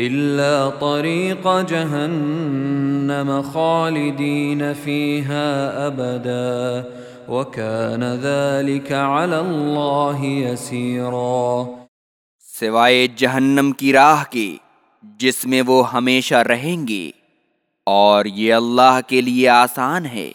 إلا طريق جهنم خالدين فيها أبدا، وكان ذلك على الله يسيرا. سوائے جہنم کی راہ کے جس میں وہ ہمیشہ رہیں گے اور یہ اللہ کے لیے آسان ہے۔